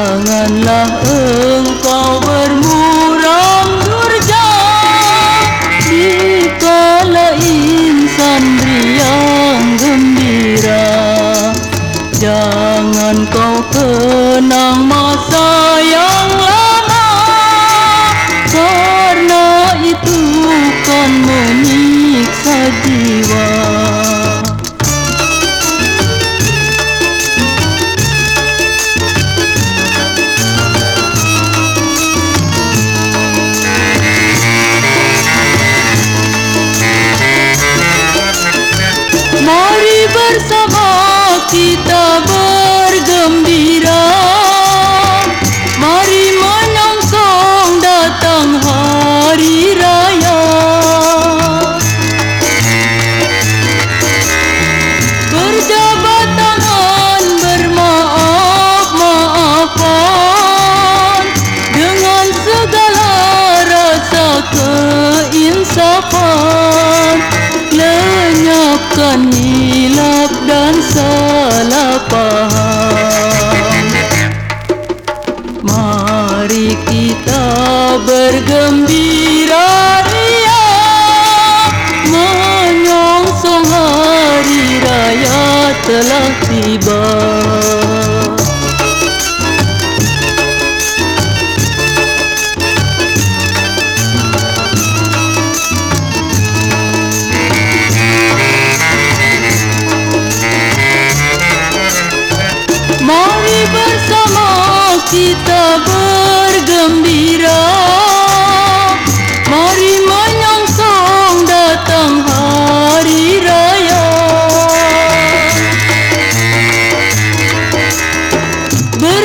Janganlah engkau bermuram durja. Di insan riang gembira Jangan kau kenang Mari bersama kita bergembira bergembira ria Menyongsong hari raya telah tiba. Mari bersama kita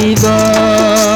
Hridoy